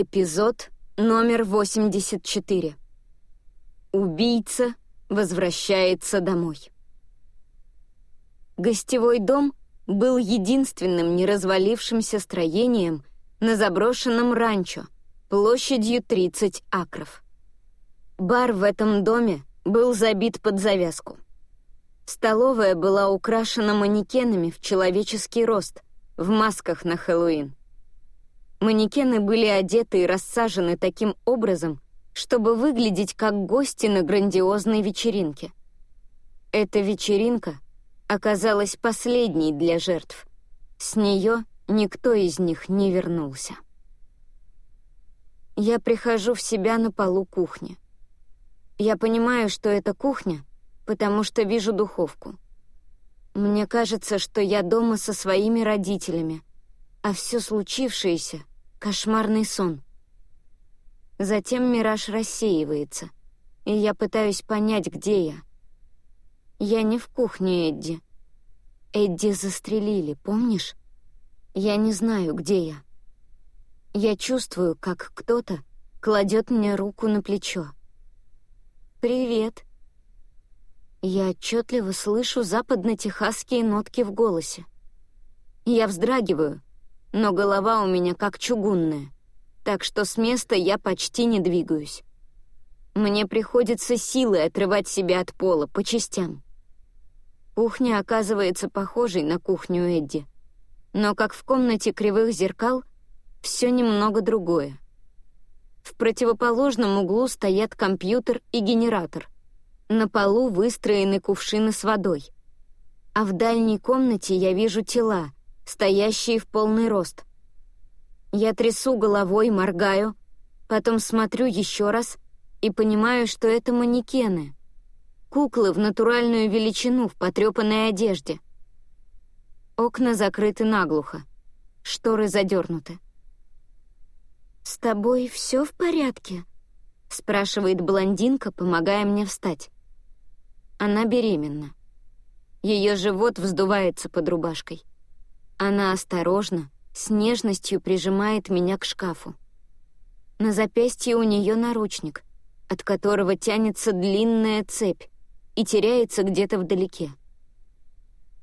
Эпизод номер 84. Убийца возвращается домой. Гостевой дом был единственным неразвалившимся строением на заброшенном ранчо площадью 30 акров. Бар в этом доме был забит под завязку. Столовая была украшена манекенами в человеческий рост, в масках на Хэллоуин. Манекены были одеты и рассажены таким образом, чтобы выглядеть как гости на грандиозной вечеринке. Эта вечеринка оказалась последней для жертв. С нее никто из них не вернулся. Я прихожу в себя на полу кухни. Я понимаю, что это кухня, потому что вижу духовку. Мне кажется, что я дома со своими родителями, а все случившееся — Кошмарный сон. Затем мираж рассеивается, и я пытаюсь понять, где я. Я не в кухне Эдди. Эдди застрелили, помнишь? Я не знаю, где я. Я чувствую, как кто-то кладет мне руку на плечо. «Привет». Я отчетливо слышу западно-техасские нотки в голосе. Я вздрагиваю, но голова у меня как чугунная, так что с места я почти не двигаюсь. Мне приходится силой отрывать себя от пола по частям. Кухня оказывается похожей на кухню Эдди, но, как в комнате кривых зеркал, все немного другое. В противоположном углу стоят компьютер и генератор. На полу выстроены кувшины с водой. А в дальней комнате я вижу тела, стоящие в полный рост. Я трясу головой, моргаю, потом смотрю еще раз и понимаю, что это манекены. Куклы в натуральную величину в потрепанной одежде. Окна закрыты наглухо, шторы задернуты. «С тобой все в порядке?» — спрашивает блондинка, помогая мне встать. Она беременна. Ее живот вздувается под рубашкой. Она осторожно, с нежностью прижимает меня к шкафу. На запястье у нее наручник, от которого тянется длинная цепь и теряется где-то вдалеке.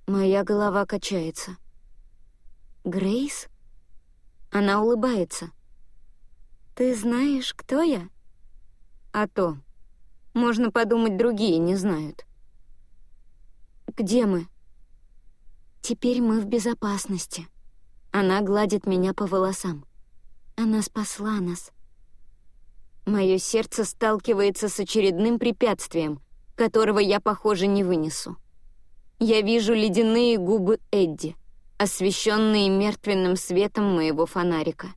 Моя голова качается. «Грейс?» Она улыбается. «Ты знаешь, кто я?» «А то. Можно подумать, другие не знают». «Где мы?» Теперь мы в безопасности. Она гладит меня по волосам. Она спасла нас. Мое сердце сталкивается с очередным препятствием, которого я, похоже, не вынесу. Я вижу ледяные губы Эдди, освещенные мертвенным светом моего фонарика.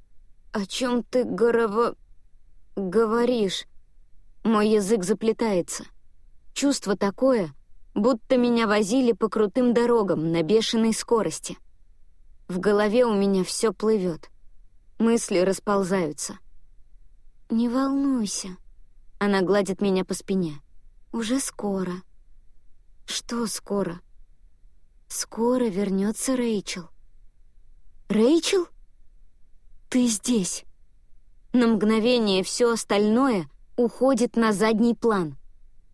«О чем ты, Горово... говоришь?» Мой язык заплетается. Чувство такое — будто меня возили по крутым дорогам на бешеной скорости. В голове у меня все плывет. Мысли расползаются. «Не волнуйся», — она гладит меня по спине. «Уже скоро». «Что скоро?» «Скоро вернется Рэйчел». «Рэйчел? Ты здесь!» На мгновение все остальное уходит на задний план —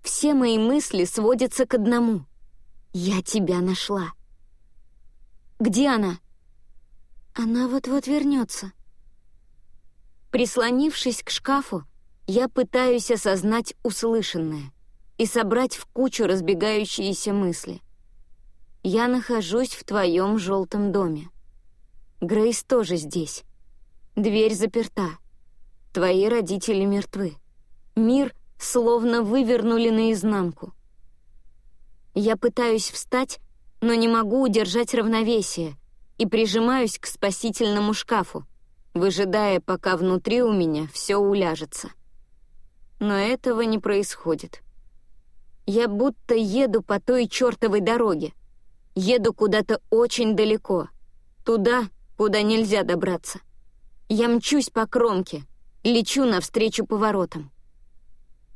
все мои мысли сводятся к одному. Я тебя нашла. Где она? Она вот-вот вернется. Прислонившись к шкафу, я пытаюсь осознать услышанное и собрать в кучу разбегающиеся мысли. Я нахожусь в твоем желтом доме. Грейс тоже здесь. Дверь заперта. Твои родители мертвы. Мир словно вывернули наизнанку. Я пытаюсь встать, но не могу удержать равновесие и прижимаюсь к спасительному шкафу, выжидая, пока внутри у меня все уляжется. Но этого не происходит. Я будто еду по той чертовой дороге. Еду куда-то очень далеко. Туда, куда нельзя добраться. Я мчусь по кромке, лечу навстречу поворотам.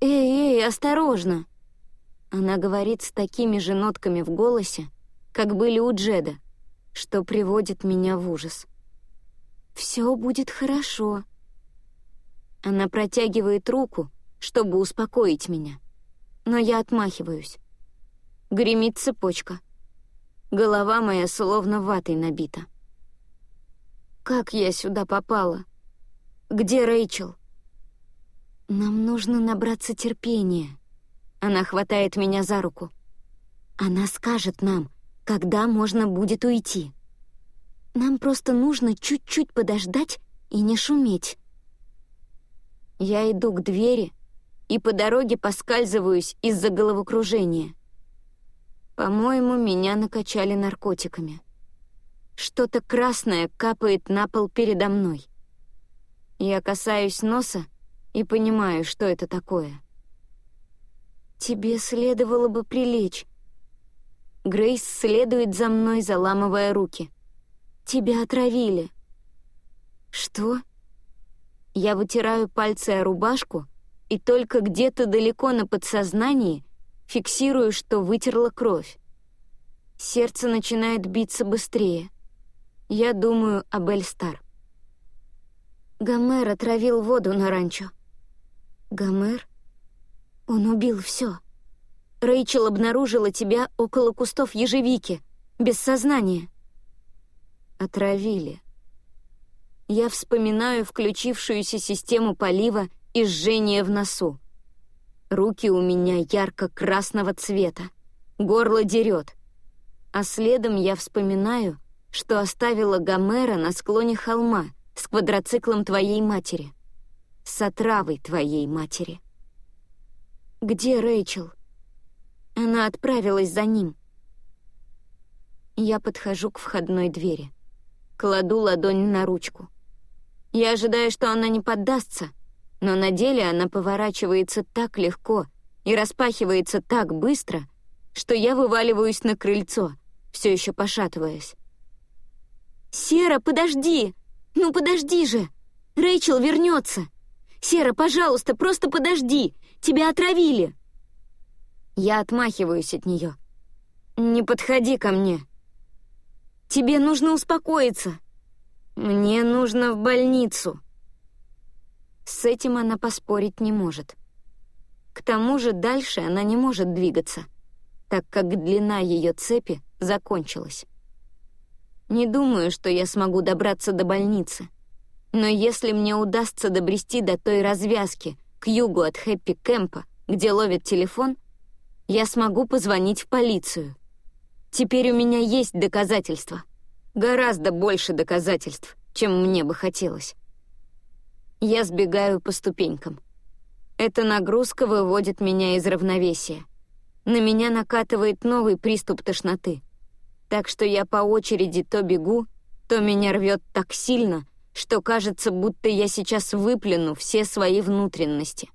«Эй, эй, осторожно!» Она говорит с такими же нотками в голосе, как были у Джеда, что приводит меня в ужас. «Все будет хорошо». Она протягивает руку, чтобы успокоить меня. Но я отмахиваюсь. Гремит цепочка. Голова моя словно ватой набита. Как я сюда попала? Где Рэйчел? Нам нужно набраться терпения. Она хватает меня за руку. Она скажет нам, когда можно будет уйти. Нам просто нужно чуть-чуть подождать и не шуметь. Я иду к двери и по дороге поскальзываюсь из-за головокружения. По-моему, меня накачали наркотиками. Что-то красное капает на пол передо мной. Я касаюсь носа и понимаю, что это такое. «Тебе следовало бы прилечь». Грейс следует за мной, заламывая руки. «Тебя отравили». «Что?» Я вытираю пальцы о рубашку и только где-то далеко на подсознании фиксирую, что вытерла кровь. Сердце начинает биться быстрее. Я думаю об Эльстар. Гомер отравил воду на ранчо. Гомер? Он убил все. Рэйчел обнаружила тебя около кустов ежевики, без сознания. Отравили. Я вспоминаю включившуюся систему полива и жжение в носу. Руки у меня ярко-красного цвета, горло дерет. А следом я вспоминаю, что оставила Гомера на склоне холма с квадроциклом твоей матери. С отравой твоей матери. Где Рэйчел? Она отправилась за ним. Я подхожу к входной двери. Кладу ладонь на ручку. Я ожидаю, что она не поддастся, но на деле она поворачивается так легко и распахивается так быстро, что я вываливаюсь на крыльцо, все еще пошатываясь. «Сера, подожди! Ну подожди же! Рэйчел вернется! Сера, пожалуйста, просто подожди! Тебя отравили!» Я отмахиваюсь от нее. «Не подходи ко мне!» «Тебе нужно успокоиться!» «Мне нужно в больницу». С этим она поспорить не может. К тому же дальше она не может двигаться, так как длина ее цепи закончилась. Не думаю, что я смогу добраться до больницы, но если мне удастся добрести до той развязки к югу от Хэппи-Кэмпа, где ловит телефон, я смогу позвонить в полицию. Теперь у меня есть доказательства — Гораздо больше доказательств, чем мне бы хотелось. Я сбегаю по ступенькам. Эта нагрузка выводит меня из равновесия. На меня накатывает новый приступ тошноты. Так что я по очереди то бегу, то меня рвет так сильно, что кажется, будто я сейчас выплюну все свои внутренности.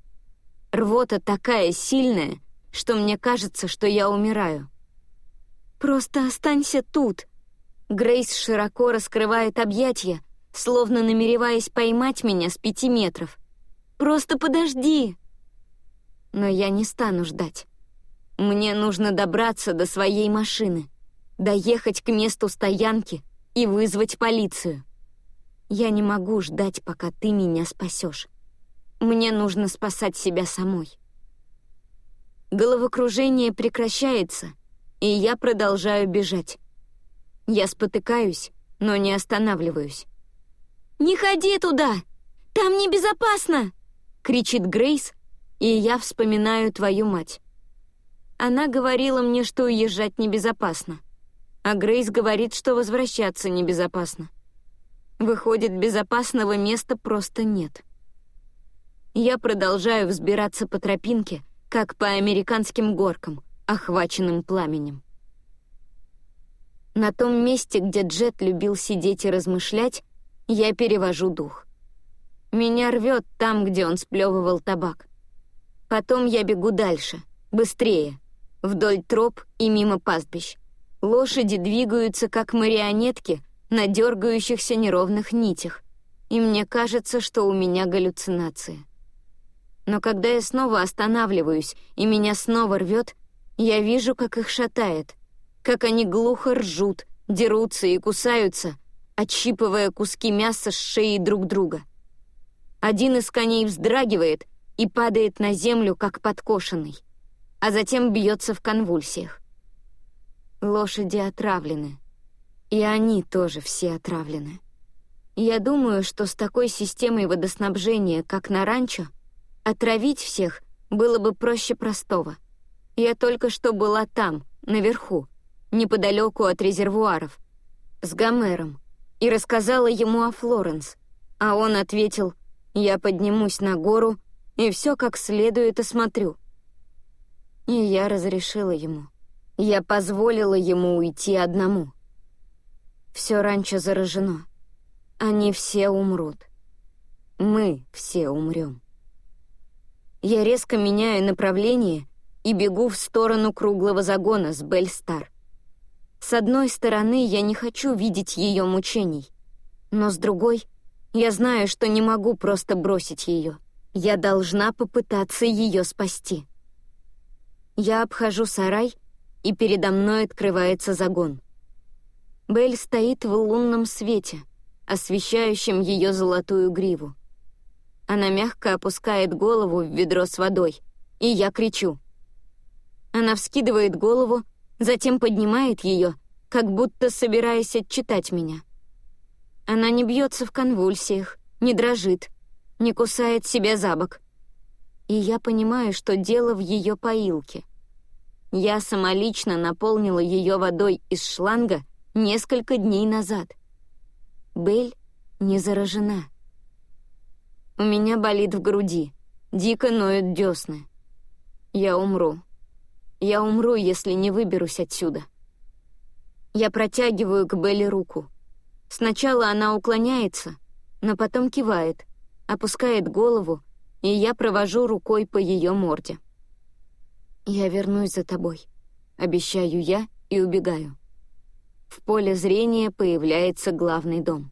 Рвота такая сильная, что мне кажется, что я умираю. «Просто останься тут», Грейс широко раскрывает объятия, словно намереваясь поймать меня с пяти метров. «Просто подожди!» Но я не стану ждать. Мне нужно добраться до своей машины, доехать к месту стоянки и вызвать полицию. Я не могу ждать, пока ты меня спасешь. Мне нужно спасать себя самой. Головокружение прекращается, и я продолжаю бежать. Я спотыкаюсь, но не останавливаюсь. «Не ходи туда! Там небезопасно!» — кричит Грейс, и я вспоминаю твою мать. Она говорила мне, что уезжать небезопасно, а Грейс говорит, что возвращаться небезопасно. Выходит, безопасного места просто нет. Я продолжаю взбираться по тропинке, как по американским горкам, охваченным пламенем. На том месте, где Джет любил сидеть и размышлять, я перевожу дух. Меня рвет там, где он сплевывал табак. Потом я бегу дальше, быстрее, вдоль троп и мимо пастбищ. Лошади двигаются, как марионетки, на дергающихся неровных нитях, и мне кажется, что у меня галлюцинации. Но когда я снова останавливаюсь и меня снова рвет, я вижу, как их шатает, как они глухо ржут, дерутся и кусаются, отщипывая куски мяса с шеи друг друга. Один из коней вздрагивает и падает на землю, как подкошенный, а затем бьется в конвульсиях. Лошади отравлены. И они тоже все отравлены. Я думаю, что с такой системой водоснабжения, как на ранчо, отравить всех было бы проще простого. Я только что была там, наверху, неподалеку от резервуаров, с Гомером, и рассказала ему о Флоренс, а он ответил, «Я поднимусь на гору и все как следует осмотрю». И я разрешила ему. Я позволила ему уйти одному. Все раньше заражено. Они все умрут. Мы все умрем. Я резко меняю направление и бегу в сторону круглого загона с Бельстар. С одной стороны, я не хочу видеть ее мучений, но с другой, я знаю, что не могу просто бросить ее. Я должна попытаться ее спасти. Я обхожу сарай, и передо мной открывается загон. Белль стоит в лунном свете, освещающем ее золотую гриву. Она мягко опускает голову в ведро с водой, и я кричу. Она вскидывает голову, затем поднимает ее, как будто собираясь отчитать меня. Она не бьется в конвульсиях, не дрожит, не кусает себя за бок. И я понимаю, что дело в ее поилке. Я самолично наполнила ее водой из шланга несколько дней назад. Бель не заражена. У меня болит в груди, дико ноют десны. Я умру. Я умру, если не выберусь отсюда. Я протягиваю к Белли руку. Сначала она уклоняется, но потом кивает, опускает голову, и я провожу рукой по ее морде. «Я вернусь за тобой», — обещаю я и убегаю. В поле зрения появляется главный дом.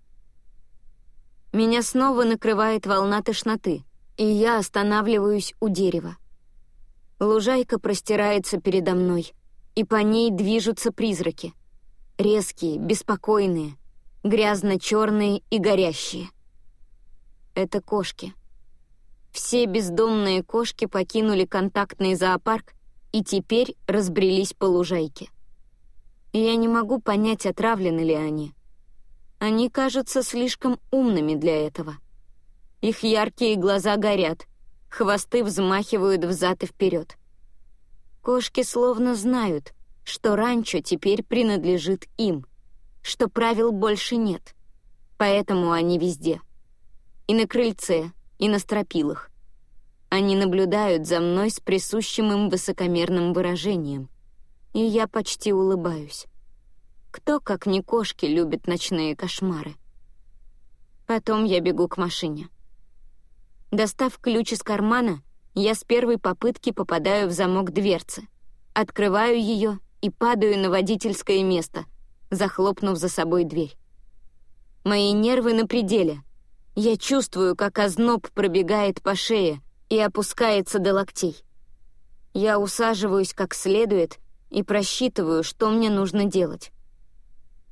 Меня снова накрывает волна тошноты, и я останавливаюсь у дерева. Лужайка простирается передо мной, и по ней движутся призраки. Резкие, беспокойные, грязно-черные и горящие. Это кошки. Все бездомные кошки покинули контактный зоопарк и теперь разбрелись по лужайке и я не могу понять, отравлены ли они. Они кажутся слишком умными для этого. Их яркие глаза горят, хвосты взмахивают взад и вперед. Кошки словно знают, что ранчо теперь принадлежит им, что правил больше нет, поэтому они везде. И на крыльце, и на стропилах. Они наблюдают за мной с присущим им высокомерным выражением — и я почти улыбаюсь. Кто, как не кошки, любит ночные кошмары? Потом я бегу к машине. Достав ключ из кармана, я с первой попытки попадаю в замок дверцы, открываю ее и падаю на водительское место, захлопнув за собой дверь. Мои нервы на пределе. Я чувствую, как озноб пробегает по шее и опускается до локтей. Я усаживаюсь как следует и просчитываю, что мне нужно делать.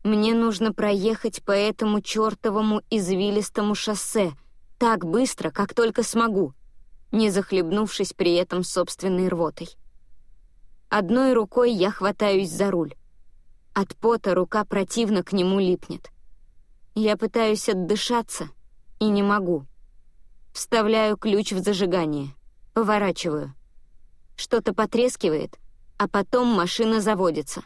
Мне нужно проехать по этому чертовому извилистому шоссе так быстро, как только смогу, не захлебнувшись при этом собственной рвотой. Одной рукой я хватаюсь за руль. От пота рука противно к нему липнет. Я пытаюсь отдышаться и не могу. Вставляю ключ в зажигание, поворачиваю. Что-то потрескивает — а потом машина заводится.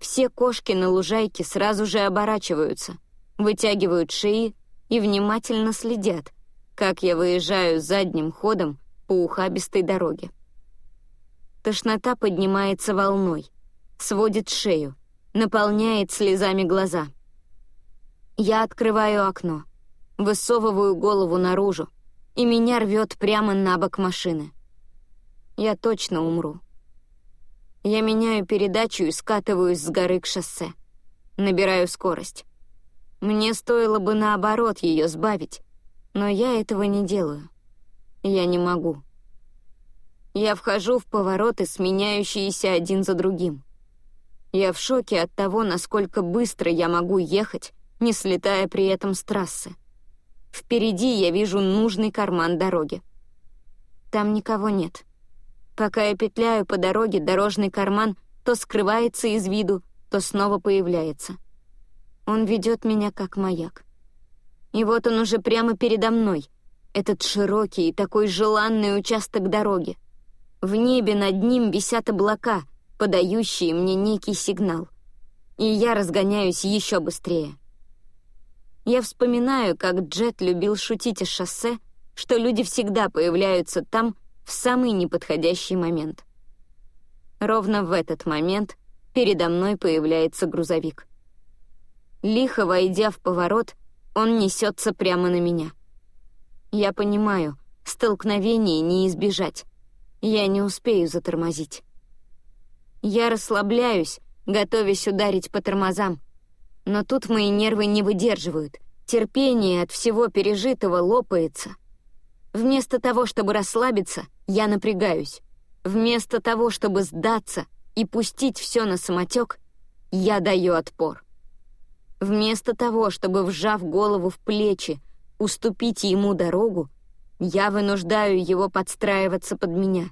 Все кошки на лужайке сразу же оборачиваются, вытягивают шеи и внимательно следят, как я выезжаю задним ходом по ухабистой дороге. Тошнота поднимается волной, сводит шею, наполняет слезами глаза. Я открываю окно, высовываю голову наружу, и меня рвет прямо на бок машины. Я точно умру. Я меняю передачу и скатываюсь с горы к шоссе. Набираю скорость. Мне стоило бы наоборот ее сбавить, но я этого не делаю. Я не могу. Я вхожу в повороты, сменяющиеся один за другим. Я в шоке от того, насколько быстро я могу ехать, не слетая при этом с трассы. Впереди я вижу нужный карман дороги. Там никого нет. Пока я петляю по дороге, дорожный карман то скрывается из виду, то снова появляется. Он ведет меня как маяк. И вот он уже прямо передо мной, этот широкий и такой желанный участок дороги. В небе над ним висят облака, подающие мне некий сигнал. И я разгоняюсь еще быстрее. Я вспоминаю, как Джет любил шутить из шоссе, что люди всегда появляются там в самый неподходящий момент. Ровно в этот момент передо мной появляется грузовик. Лихо войдя в поворот, он несется прямо на меня. Я понимаю, столкновение не избежать. Я не успею затормозить. Я расслабляюсь, готовясь ударить по тормозам, но тут мои нервы не выдерживают. Терпение от всего пережитого лопается. Вместо того, чтобы расслабиться, я напрягаюсь. Вместо того, чтобы сдаться и пустить все на самотек, я даю отпор. Вместо того, чтобы, вжав голову в плечи, уступить ему дорогу, я вынуждаю его подстраиваться под меня.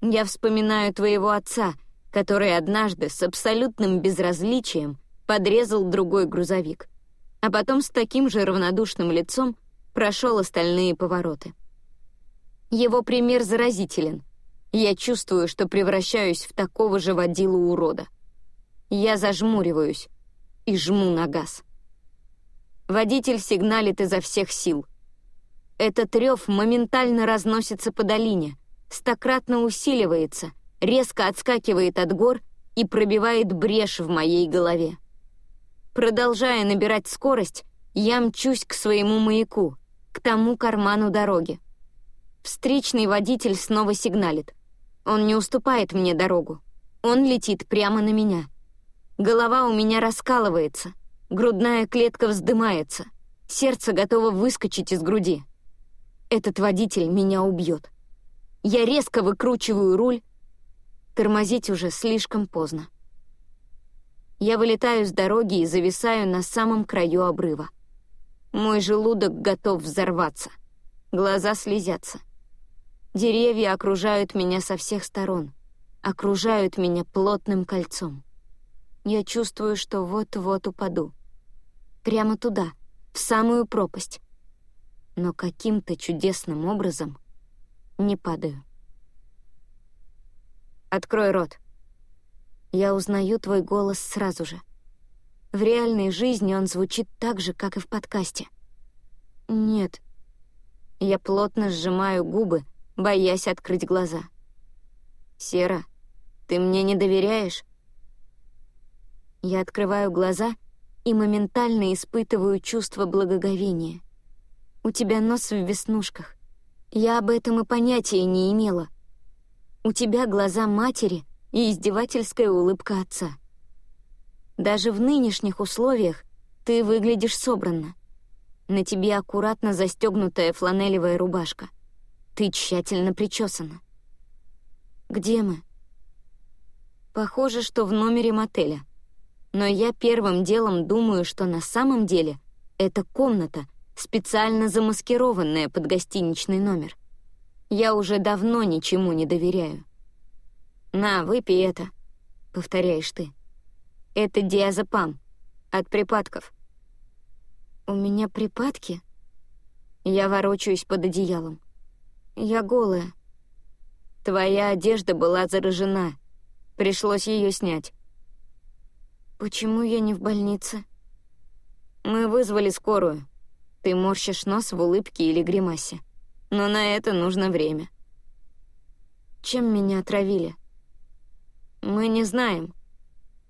Я вспоминаю твоего отца, который однажды с абсолютным безразличием подрезал другой грузовик, а потом с таким же равнодушным лицом прошел остальные повороты. Его пример заразителен. Я чувствую, что превращаюсь в такого же водилу-урода. Я зажмуриваюсь и жму на газ. Водитель сигналит изо всех сил. Этот рев моментально разносится по долине, стократно усиливается, резко отскакивает от гор и пробивает брешь в моей голове. Продолжая набирать скорость, я мчусь к своему маяку, к тому карману дороги. Встречный водитель снова сигналит. Он не уступает мне дорогу. Он летит прямо на меня. Голова у меня раскалывается, грудная клетка вздымается, сердце готово выскочить из груди. Этот водитель меня убьет. Я резко выкручиваю руль. Тормозить уже слишком поздно. Я вылетаю с дороги и зависаю на самом краю обрыва. Мой желудок готов взорваться. Глаза слезятся. Деревья окружают меня со всех сторон. Окружают меня плотным кольцом. Я чувствую, что вот-вот упаду. Прямо туда, в самую пропасть. Но каким-то чудесным образом не падаю. «Открой рот», я узнаю твой голос сразу же. В реальной жизни он звучит так же, как и в подкасте. Нет. Я плотно сжимаю губы, боясь открыть глаза. «Сера, ты мне не доверяешь?» Я открываю глаза и моментально испытываю чувство благоговения. У тебя нос в веснушках. Я об этом и понятия не имела. У тебя глаза матери, и издевательская улыбка отца. Даже в нынешних условиях ты выглядишь собранно. На тебе аккуратно застегнутая фланелевая рубашка. Ты тщательно причесана. Где мы? Похоже, что в номере мотеля. Но я первым делом думаю, что на самом деле это комната, специально замаскированная под гостиничный номер. Я уже давно ничему не доверяю. «На, выпей это», — повторяешь ты. «Это диазепам. От припадков». «У меня припадки?» Я ворочаюсь под одеялом. «Я голая». «Твоя одежда была заражена. Пришлось ее снять». «Почему я не в больнице?» «Мы вызвали скорую. Ты морщишь нос в улыбке или гримасе. Но на это нужно время». «Чем меня отравили?» Мы не знаем.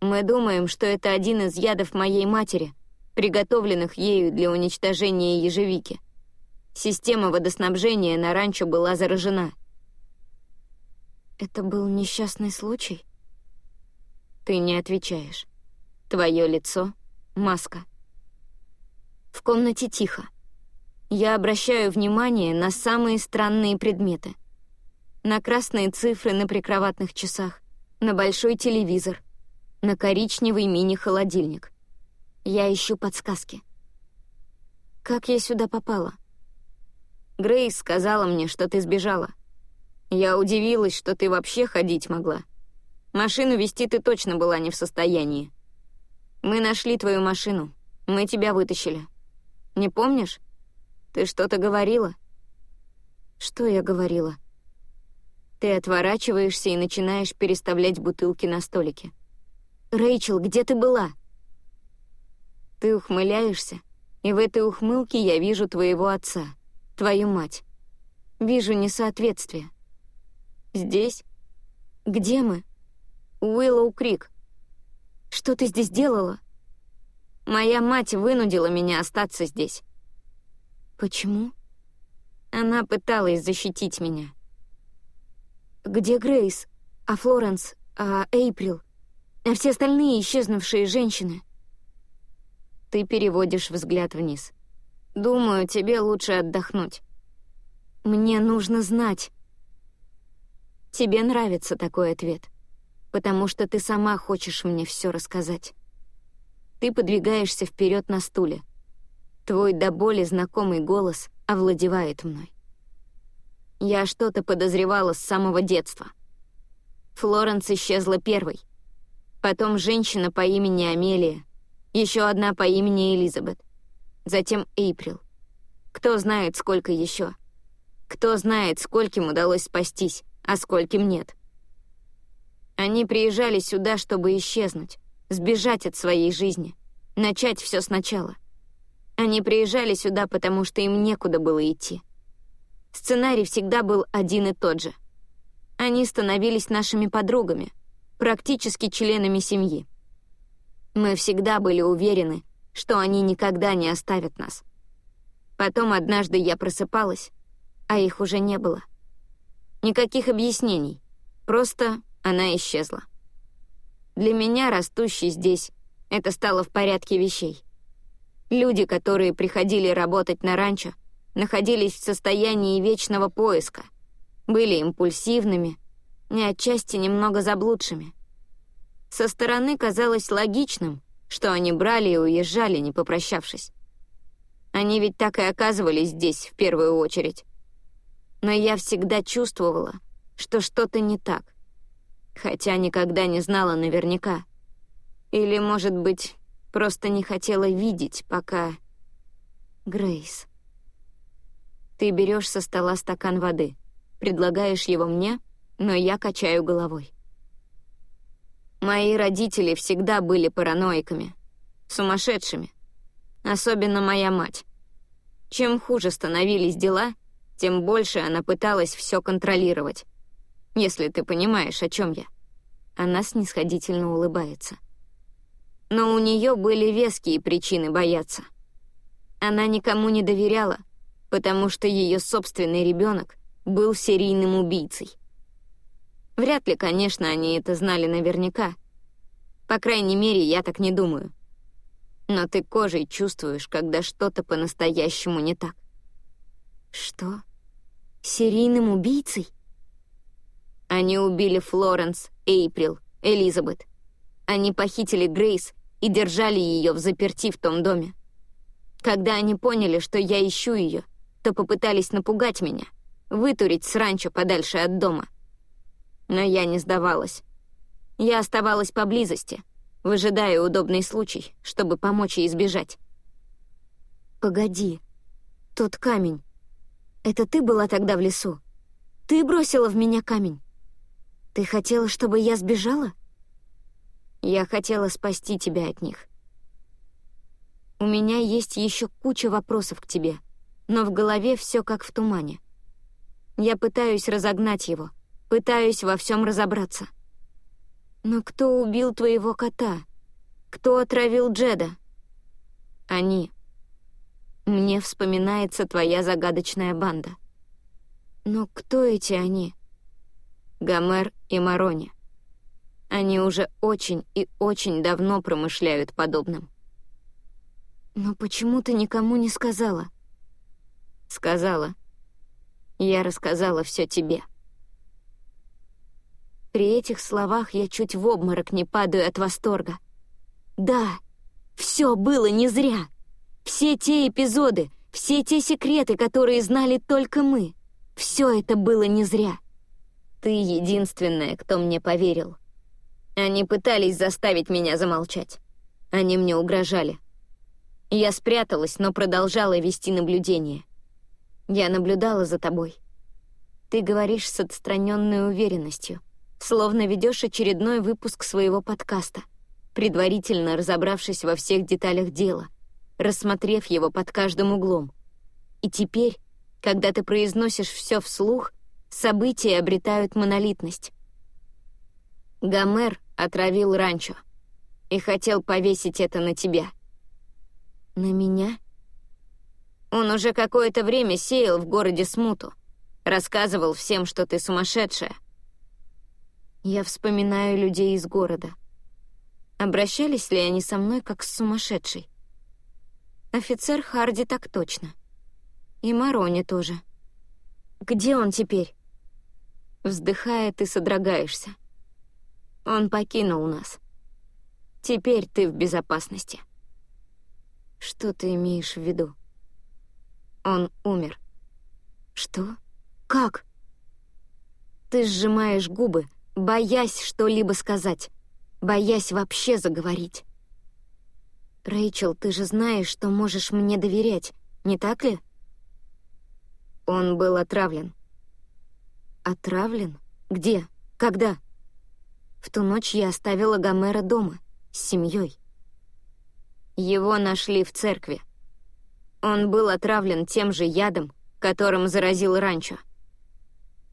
Мы думаем, что это один из ядов моей матери, приготовленных ею для уничтожения ежевики. Система водоснабжения на ранчо была заражена. Это был несчастный случай? Ты не отвечаешь. Твое лицо — маска. В комнате тихо. Я обращаю внимание на самые странные предметы. На красные цифры на прикроватных часах, на большой телевизор, на коричневый мини-холодильник. Я ищу подсказки. Как я сюда попала? Грейс сказала мне, что ты сбежала. Я удивилась, что ты вообще ходить могла. Машину вести ты точно была не в состоянии. Мы нашли твою машину. Мы тебя вытащили. Не помнишь? Ты что-то говорила? Что я говорила? Ты отворачиваешься и начинаешь переставлять бутылки на столике. «Рэйчел, где ты была?» Ты ухмыляешься, и в этой ухмылке я вижу твоего отца, твою мать. Вижу несоответствие. Здесь? Где мы? Уиллоу Крик. Что ты здесь делала? Моя мать вынудила меня остаться здесь. Почему? Она пыталась защитить меня. Где Грейс? А Флоренс? А Эйприл? А все остальные исчезнувшие женщины? Ты переводишь взгляд вниз. Думаю, тебе лучше отдохнуть. Мне нужно знать. Тебе нравится такой ответ, потому что ты сама хочешь мне все рассказать. Ты подвигаешься вперед на стуле. Твой до боли знакомый голос овладевает мной. Я что-то подозревала с самого детства. Флоренс исчезла первой. Потом женщина по имени Амелия, еще одна по имени Элизабет. Затем Эйприл. Кто знает, сколько еще. Кто знает, скольким удалось спастись, а скольким нет. Они приезжали сюда, чтобы исчезнуть, сбежать от своей жизни, начать все сначала. Они приезжали сюда, потому что им некуда было идти. Сценарий всегда был один и тот же. Они становились нашими подругами, практически членами семьи. Мы всегда были уверены, что они никогда не оставят нас. Потом однажды я просыпалась, а их уже не было. Никаких объяснений, просто она исчезла. Для меня, растущий здесь, это стало в порядке вещей. Люди, которые приходили работать на ранчо, находились в состоянии вечного поиска, были импульсивными и отчасти немного заблудшими. Со стороны казалось логичным, что они брали и уезжали, не попрощавшись. Они ведь так и оказывались здесь в первую очередь. Но я всегда чувствовала, что что-то не так, хотя никогда не знала наверняка. Или, может быть, просто не хотела видеть, пока... Грейс. Ты берешь со стола стакан воды, предлагаешь его мне, но я качаю головой. Мои родители всегда были параноиками, сумасшедшими. Особенно моя мать. Чем хуже становились дела, тем больше она пыталась все контролировать. Если ты понимаешь, о чем я. Она снисходительно улыбается. Но у нее были веские причины бояться. Она никому не доверяла, потому что ее собственный ребенок был серийным убийцей. Вряд ли, конечно, они это знали наверняка. По крайней мере, я так не думаю. Но ты кожей чувствуешь, когда что-то по-настоящему не так. Что? Серийным убийцей? Они убили Флоренс, Эйприл, Элизабет. Они похитили Грейс и держали ее в заперти в том доме. Когда они поняли, что я ищу ее, то попытались напугать меня, вытурить с ранчо подальше от дома — но я не сдавалась. Я оставалась поблизости, выжидая удобный случай, чтобы помочь ей избежать. «Погоди, тот камень. Это ты была тогда в лесу? Ты бросила в меня камень? Ты хотела, чтобы я сбежала?» «Я хотела спасти тебя от них». «У меня есть еще куча вопросов к тебе, но в голове все как в тумане. Я пытаюсь разогнать его, Пытаюсь во всем разобраться. Но кто убил твоего кота? Кто отравил Джеда? Они. Мне вспоминается твоя загадочная банда. Но кто эти они? Гомер и Марони. Они уже очень и очень давно промышляют подобным. Но почему ты никому не сказала? Сказала. Я рассказала все тебе. При этих словах я чуть в обморок не падаю от восторга. Да, все было не зря. Все те эпизоды, все те секреты, которые знали только мы. Все это было не зря. Ты единственная, кто мне поверил. Они пытались заставить меня замолчать. Они мне угрожали. Я спряталась, но продолжала вести наблюдение. Я наблюдала за тобой. Ты говоришь с отстраненной уверенностью, словно ведешь очередной выпуск своего подкаста, предварительно разобравшись во всех деталях дела, рассмотрев его под каждым углом. И теперь, когда ты произносишь все вслух, события обретают монолитность. Гомер отравил ранчо и хотел повесить это на тебя. На меня? Он уже какое-то время сеял в городе смуту, рассказывал всем, что ты сумасшедшая. Я вспоминаю людей из города. Обращались ли они со мной как с сумасшедшей? Офицер Харди так точно. И Марони тоже. Где он теперь? Вздыхая, ты содрогаешься. Он покинул нас. Теперь ты в безопасности. Что ты имеешь в виду? Он умер. Что? Как? Ты сжимаешь губы, боясь что-либо сказать, боясь вообще заговорить. Рэйчел, ты же знаешь, что можешь мне доверять, не так ли? Он был отравлен. Отравлен? Где? Когда? В ту ночь я оставила Гомера дома, с семьей. Его нашли в церкви. Он был отравлен тем же ядом, которым заразил ранчо.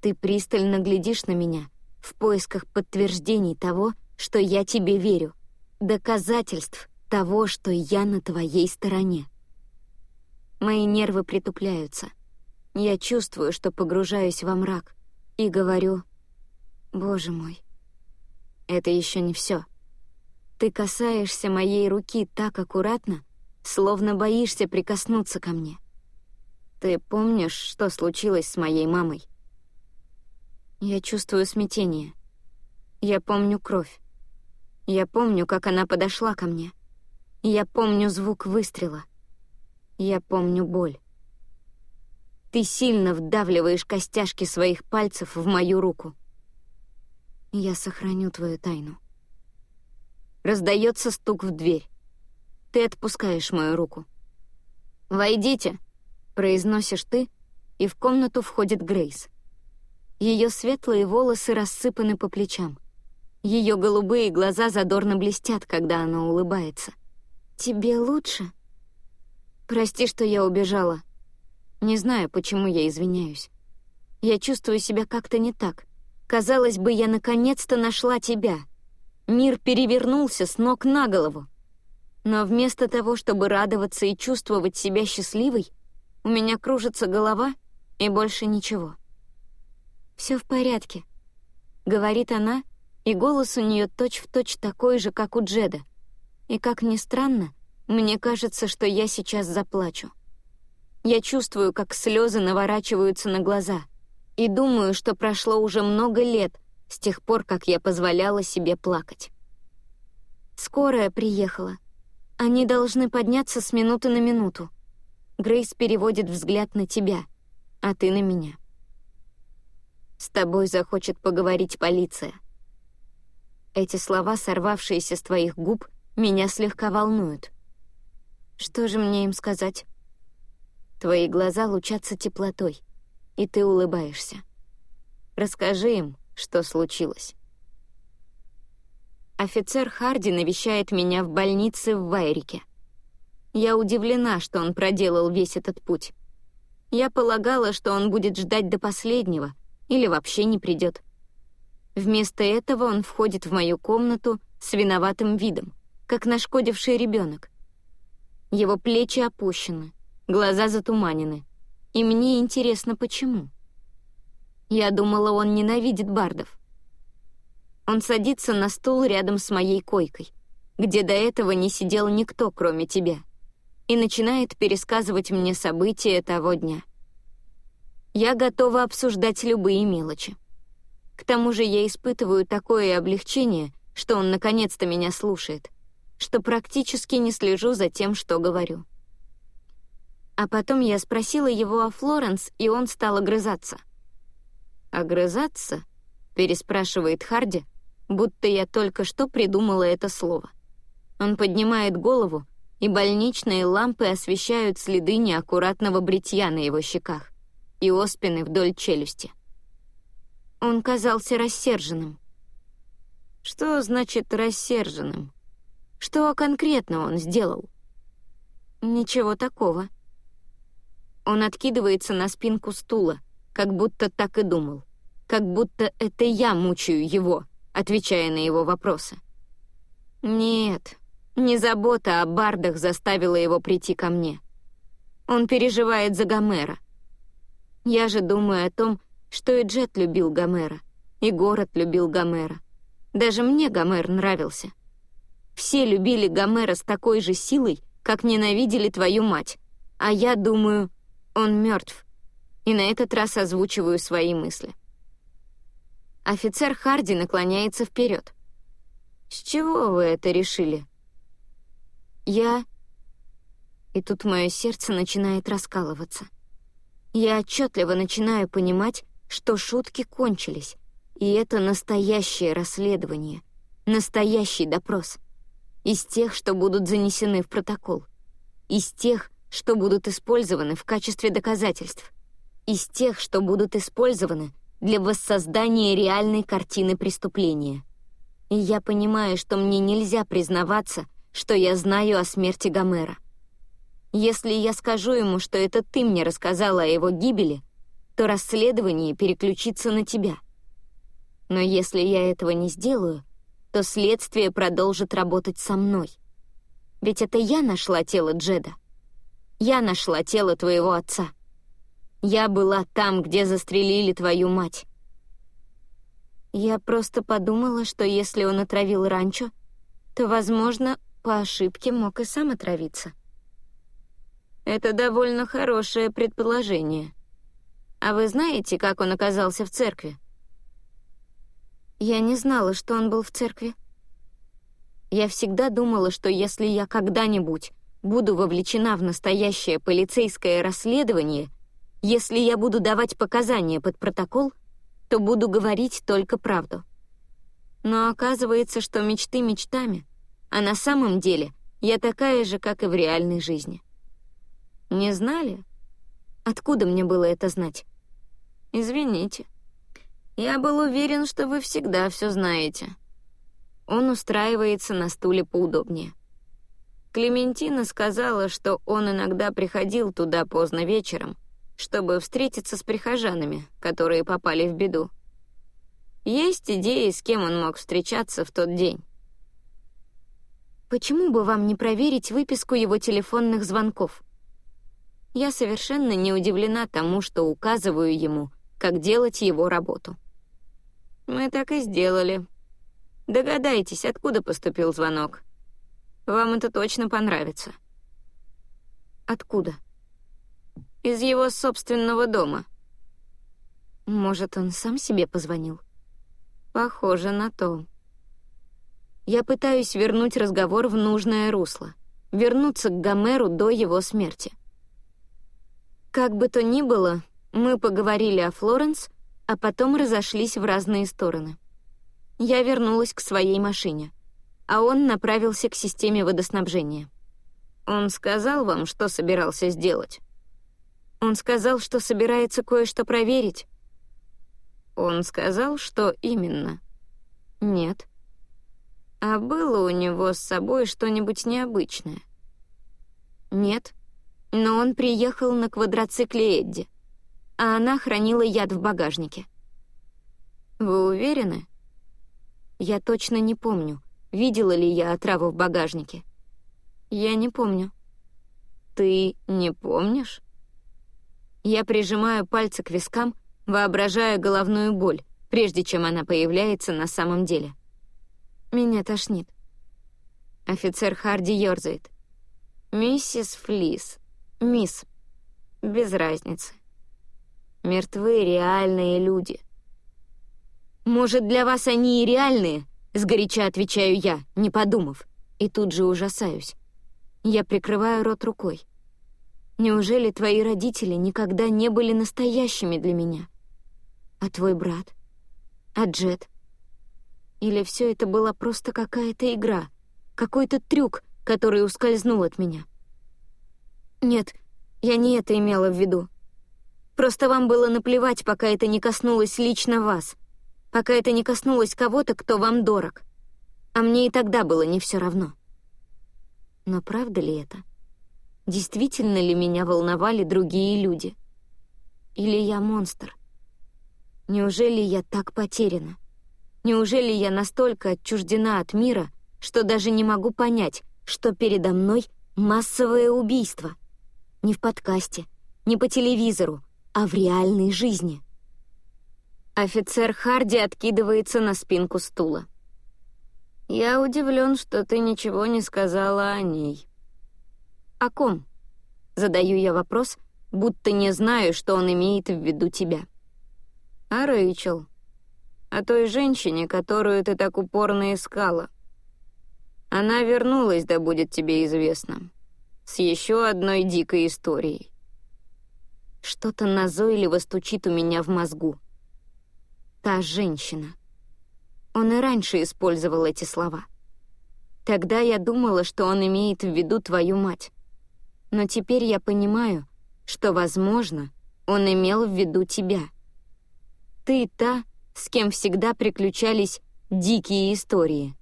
Ты пристально глядишь на меня в поисках подтверждений того, что я тебе верю, доказательств того, что я на твоей стороне. Мои нервы притупляются. Я чувствую, что погружаюсь во мрак, и говорю, «Боже мой, это еще не все. Ты касаешься моей руки так аккуратно, словно боишься прикоснуться ко мне. Ты помнишь, что случилось с моей мамой? Я чувствую смятение. Я помню кровь. Я помню, как она подошла ко мне. Я помню звук выстрела. Я помню боль. Ты сильно вдавливаешь костяшки своих пальцев в мою руку. Я сохраню твою тайну. Раздается стук в дверь. Ты отпускаешь мою руку. «Войдите», — произносишь ты, и в комнату входит Грейс. Ее светлые волосы рассыпаны по плечам. Ее голубые глаза задорно блестят, когда она улыбается. «Тебе лучше?» «Прости, что я убежала. Не знаю, почему я извиняюсь. Я чувствую себя как-то не так. Казалось бы, я наконец-то нашла тебя. Мир перевернулся с ног на голову. Но вместо того, чтобы радоваться и чувствовать себя счастливой, у меня кружится голова и больше ничего. «Все в порядке», — говорит она, и голос у нее точь-в-точь точь такой же, как у Джеда. И, как ни странно, мне кажется, что я сейчас заплачу. Я чувствую, как слезы наворачиваются на глаза, и думаю, что прошло уже много лет с тех пор, как я позволяла себе плакать. Скорая приехала. Они должны подняться с минуты на минуту. Грейс переводит взгляд на тебя, а ты на меня. С тобой захочет поговорить полиция. Эти слова, сорвавшиеся с твоих губ, меня слегка волнуют. Что же мне им сказать? Твои глаза лучатся теплотой, и ты улыбаешься. Расскажи им, что случилось. Офицер Харди навещает меня в больнице в Вайрике. Я удивлена, что он проделал весь этот путь. Я полагала, что он будет ждать до последнего или вообще не придет. Вместо этого он входит в мою комнату с виноватым видом, как нашкодивший ребенок. Его плечи опущены, глаза затуманены, и мне интересно, почему. Я думала, он ненавидит бардов. Он садится на стул рядом с моей койкой, где до этого не сидел никто, кроме тебя, и начинает пересказывать мне события того дня. Я готова обсуждать любые мелочи. К тому же я испытываю такое облегчение, что он наконец-то меня слушает, что практически не слежу за тем, что говорю. А потом я спросила его о Флоренс, и он стал огрызаться. «Огрызаться?» — переспрашивает Харди, будто я только что придумала это слово. Он поднимает голову, и больничные лампы освещают следы неаккуратного бритья на его щеках и оспины вдоль челюсти. Он казался рассерженным. Что значит рассерженным? Что конкретно он сделал? Ничего такого. Он откидывается на спинку стула, как будто так и думал. Как будто это я мучаю его, отвечая на его вопросы. Нет, не забота о бардах заставила его прийти ко мне. Он переживает за Гомера. Я же думаю о том, что и Джет любил Гомера, и город любил Гомера. Даже мне Гомер нравился. Все любили Гомера с такой же силой, как ненавидели твою мать. А я думаю, он мертв. И на этот раз озвучиваю свои мысли. Офицер Харди наклоняется вперед. «С чего вы это решили?» «Я...» И тут мое сердце начинает раскалываться. Я отчетливо начинаю понимать, что шутки кончились, и это настоящее расследование, настоящий допрос. Из тех, что будут занесены в протокол. Из тех, что будут использованы в качестве доказательств, из тех, что будут использованы для воссоздания реальной картины преступления. И я понимаю, что мне нельзя признаваться, что я знаю о смерти Гомера. Если я скажу ему, что это ты мне рассказала о его гибели, то расследование переключится на тебя. Но если я этого не сделаю, то следствие продолжит работать со мной. Ведь это я нашла тело Джеда. Я нашла тело твоего отца. Я была там, где застрелили твою мать. Я просто подумала, что если он отравил ранчо, то, возможно, по ошибке мог и сам отравиться. Это довольно хорошее предположение. А вы знаете, как он оказался в церкви? Я не знала, что он был в церкви. Я всегда думала, что если я когда-нибудь буду вовлечена в настоящее полицейское расследование, если я буду давать показания под протокол, то буду говорить только правду. Но оказывается, что мечты мечтами, а на самом деле я такая же, как и в реальной жизни. Не знали? Откуда мне было это знать? Извините. Я был уверен, что вы всегда все знаете. Он устраивается на стуле поудобнее. Клементина сказала, что он иногда приходил туда поздно вечером, чтобы встретиться с прихожанами, которые попали в беду. Есть идеи, с кем он мог встречаться в тот день? Почему бы вам не проверить выписку его телефонных звонков? Я совершенно не удивлена тому, что указываю ему, как делать его работу. Мы так и сделали. Догадайтесь, откуда поступил звонок. Вам это точно понравится». «Откуда?» «Из его собственного дома». «Может, он сам себе позвонил?» «Похоже на то». Я пытаюсь вернуть разговор в нужное русло, вернуться к Гомеру до его смерти. Как бы то ни было, мы поговорили о Флоренс, а потом разошлись в разные стороны. Я вернулась к своей машине а он направился к системе водоснабжения. «Он сказал вам, что собирался сделать?» «Он сказал, что собирается кое-что проверить». «Он сказал, что именно?» «Нет». «А было у него с собой что-нибудь необычное?» «Нет, но он приехал на квадроцикле Эдди, а она хранила яд в багажнике». «Вы уверены?» «Я точно не помню, видела ли я отраву в багажнике. Я не помню. Ты не помнишь? Я прижимаю пальцы к вискам, воображая головную боль, прежде чем она появляется на самом деле. Меня тошнит. Офицер Харди ёрзает. «Миссис Флис. Мисс. Без разницы. Мертвы реальные люди. Может, для вас они и реальные, Сгоряча отвечаю я, не подумав, и тут же ужасаюсь. Я прикрываю рот рукой. Неужели твои родители никогда не были настоящими для меня? А твой брат? А Джет? Или все это была просто какая-то игра, какой-то трюк, который ускользнул от меня? Нет, я не это имела в виду. Просто вам было наплевать, пока это не коснулось лично вас, пока это не коснулось кого-то, кто вам дорог. А мне и тогда было не все равно. Но правда ли это? — Действительно ли меня волновали другие люди? Или я монстр? Неужели я так потеряна? Неужели я настолько отчуждена от мира, что даже не могу понять, что передо мной массовое убийство? Не в подкасте, не по телевизору, а в реальной жизни. Офицер Харди откидывается на спинку стула. «Я удивлен, что ты ничего не сказала о ней», «О ком?» Задаю я вопрос, будто не знаю, что он имеет в виду тебя. «О Рэйчел. О той женщине, которую ты так упорно искала. Она вернулась, да будет тебе известно, с еще одной дикой историей». Что-то назойливо стучит у меня в мозгу. «Та женщина». Он и раньше использовал эти слова. Тогда я думала, что он имеет в виду твою мать но теперь я понимаю, что, возможно, он имел в виду тебя. Ты та, с кем всегда приключались дикие истории.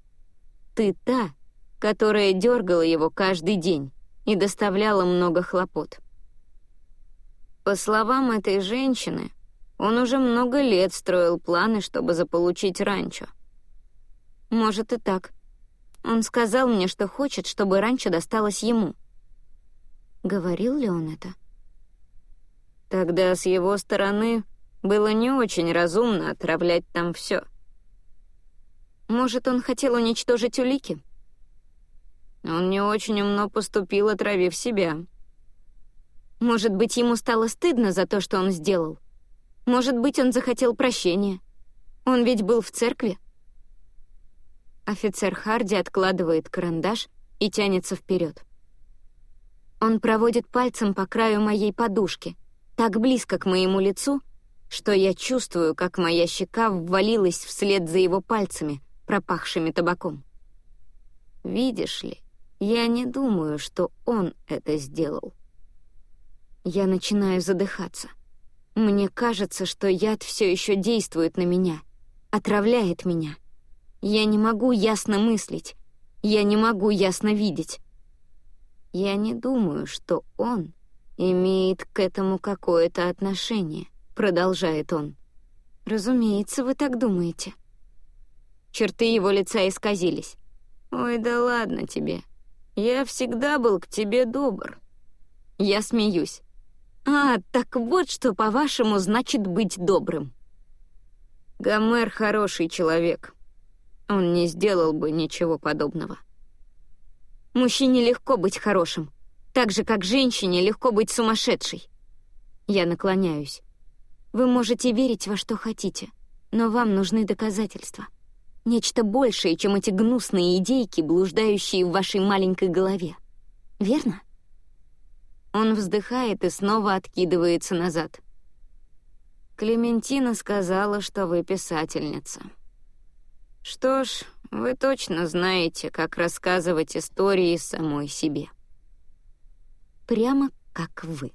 Ты та, которая дергала его каждый день и доставляла много хлопот. По словам этой женщины, он уже много лет строил планы, чтобы заполучить ранчо. Может и так. Он сказал мне, что хочет, чтобы ранчо досталось ему — Говорил ли он это? Тогда с его стороны было не очень разумно отравлять там все. Может, он хотел уничтожить улики? Он не очень умно поступил, отравив себя. Может быть, ему стало стыдно за то, что он сделал? Может быть, он захотел прощения? Он ведь был в церкви? Офицер Харди откладывает карандаш и тянется вперед. Он проводит пальцем по краю моей подушки, так близко к моему лицу, что я чувствую, как моя щека ввалилась вслед за его пальцами, пропахшими табаком. Видишь ли, я не думаю, что он это сделал. Я начинаю задыхаться. Мне кажется, что яд все еще действует на меня, отравляет меня. Я не могу ясно мыслить, я не могу ясно видеть. Я не думаю, что он имеет к этому какое-то отношение, продолжает он. Разумеется, вы так думаете. Черты его лица исказились. Ой, да ладно тебе. Я всегда был к тебе добр. Я смеюсь. А, так вот что, по-вашему, значит быть добрым. Гомер хороший человек. Он не сделал бы ничего подобного. Мужчине легко быть хорошим, так же, как женщине легко быть сумасшедшей. Я наклоняюсь. Вы можете верить во что хотите, но вам нужны доказательства. Нечто большее, чем эти гнусные идейки, блуждающие в вашей маленькой голове. Верно? Он вздыхает и снова откидывается назад. Клементина сказала, что вы писательница. Что ж, вы точно знаете, как рассказывать истории самой себе. Прямо как вы.